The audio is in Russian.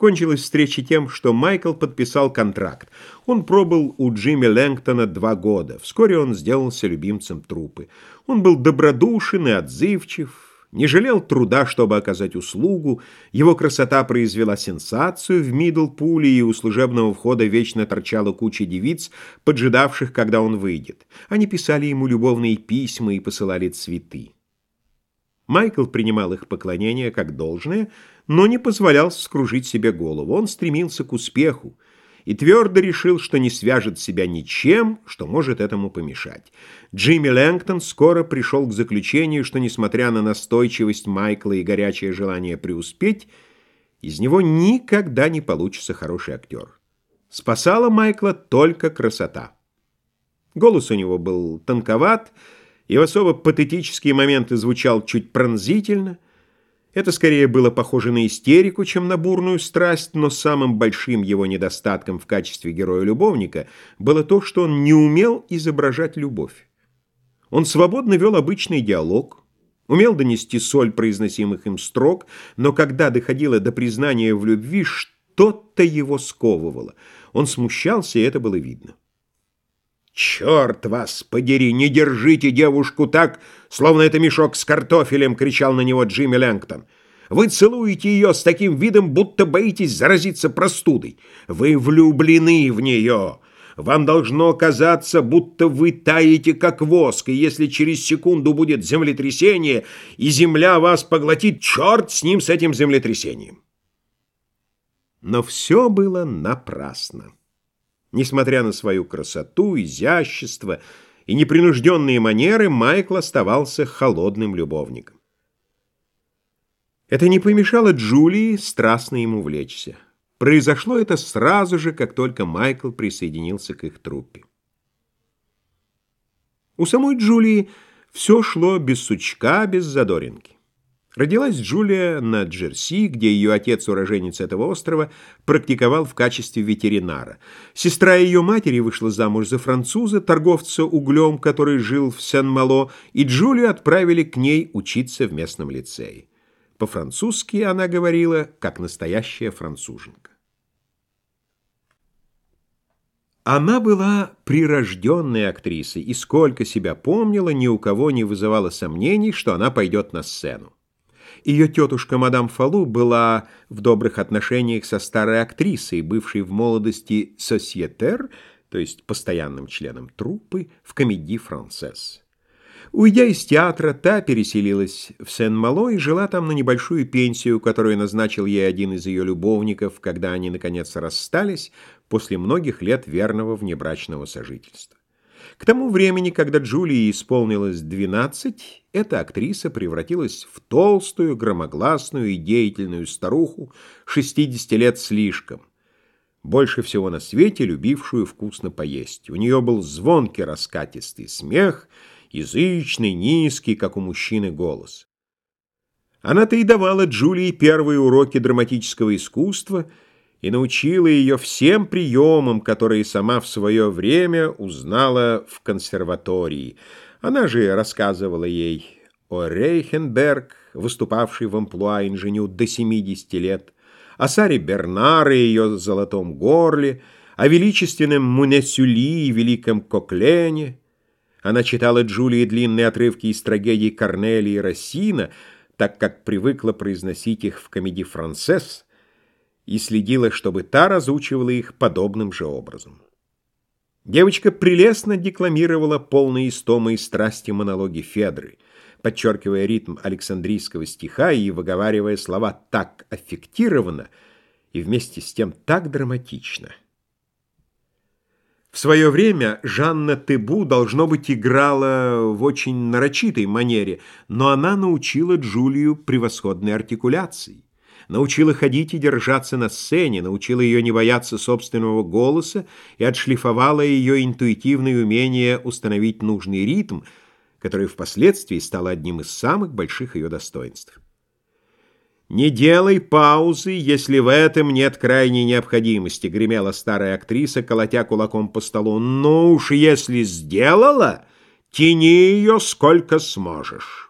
Кончилась встреча тем, что Майкл подписал контракт. Он пробыл у Джимми Лэнгтона два года. Вскоре он сделался любимцем трупы. Он был добродушен и отзывчив, не жалел труда, чтобы оказать услугу. Его красота произвела сенсацию в Мидлпуле, и у служебного входа вечно торчала куча девиц, поджидавших, когда он выйдет. Они писали ему любовные письма и посылали цветы. Майкл принимал их поклонение как должное, но не позволял скружить себе голову. Он стремился к успеху и твердо решил, что не свяжет себя ничем, что может этому помешать. Джимми Лэнгтон скоро пришел к заключению, что, несмотря на настойчивость Майкла и горячее желание преуспеть, из него никогда не получится хороший актер. Спасала Майкла только красота. Голос у него был тонковат, и в особо патетические моменты звучал чуть пронзительно. Это скорее было похоже на истерику, чем на бурную страсть, но самым большим его недостатком в качестве героя-любовника было то, что он не умел изображать любовь. Он свободно вел обычный диалог, умел донести соль произносимых им строк, но когда доходило до признания в любви, что-то его сковывало. Он смущался, и это было видно. «Черт вас подери, не держите девушку так, словно это мешок с картофелем!» — кричал на него Джимми Лэнгтон. «Вы целуете ее с таким видом, будто боитесь заразиться простудой. Вы влюблены в нее. Вам должно казаться, будто вы таете, как воск, и если через секунду будет землетрясение, и земля вас поглотит, черт с ним, с этим землетрясением!» Но все было напрасно. Несмотря на свою красоту, изящество и непринужденные манеры, Майкл оставался холодным любовником. Это не помешало Джулии страстно ему влечься. Произошло это сразу же, как только Майкл присоединился к их труппе. У самой Джулии все шло без сучка, без задоринки. Родилась Джулия на Джерси, где ее отец, уроженец этого острова, практиковал в качестве ветеринара. Сестра ее матери вышла замуж за француза, торговца углем, который жил в Сен-Мало, и Джулию отправили к ней учиться в местном лицее. По-французски она говорила, как настоящая француженка. Она была прирожденной актрисой, и сколько себя помнила, ни у кого не вызывало сомнений, что она пойдет на сцену. Ее тетушка мадам Фалу была в добрых отношениях со старой актрисой, бывшей в молодости сосьетер, то есть постоянным членом труппы, в комедии «Францесс». Уйдя из театра, та переселилась в Сен-Мало и жила там на небольшую пенсию, которую назначил ей один из ее любовников, когда они, наконец, расстались после многих лет верного внебрачного сожительства. К тому времени, когда Джулии исполнилось 12, эта актриса превратилась в толстую, громогласную и деятельную старуху 60 лет слишком, больше всего на свете любившую вкусно поесть. У нее был звонкий раскатистый смех, язычный, низкий, как у мужчины, голос. Она-то и давала Джулии первые уроки драматического искусства — и научила ее всем приемам, которые сама в свое время узнала в консерватории. Она же рассказывала ей о Рейхенберг, выступавшей в амплуа инженю до 70 лет, о Саре Бернар и ее золотом горле, о величественном Мунесюли и великом Коклене. Она читала Джулии длинные отрывки из трагедий Корнелии и Рассина, так как привыкла произносить их в комедии «Францесс», и следила, чтобы та разучивала их подобным же образом. Девочка прелестно декламировала полные истомы и страсти монологи Федры, подчеркивая ритм Александрийского стиха и выговаривая слова так аффектированно и вместе с тем так драматично. В свое время Жанна Тебу, должно быть, играла в очень нарочитой манере, но она научила Джулию превосходной артикуляции научила ходить и держаться на сцене, научила ее не бояться собственного голоса и отшлифовала ее интуитивное умение установить нужный ритм, который впоследствии стал одним из самых больших ее достоинств. «Не делай паузы, если в этом нет крайней необходимости», — гремела старая актриса, колотя кулаком по столу. «Ну уж если сделала, тяни ее сколько сможешь».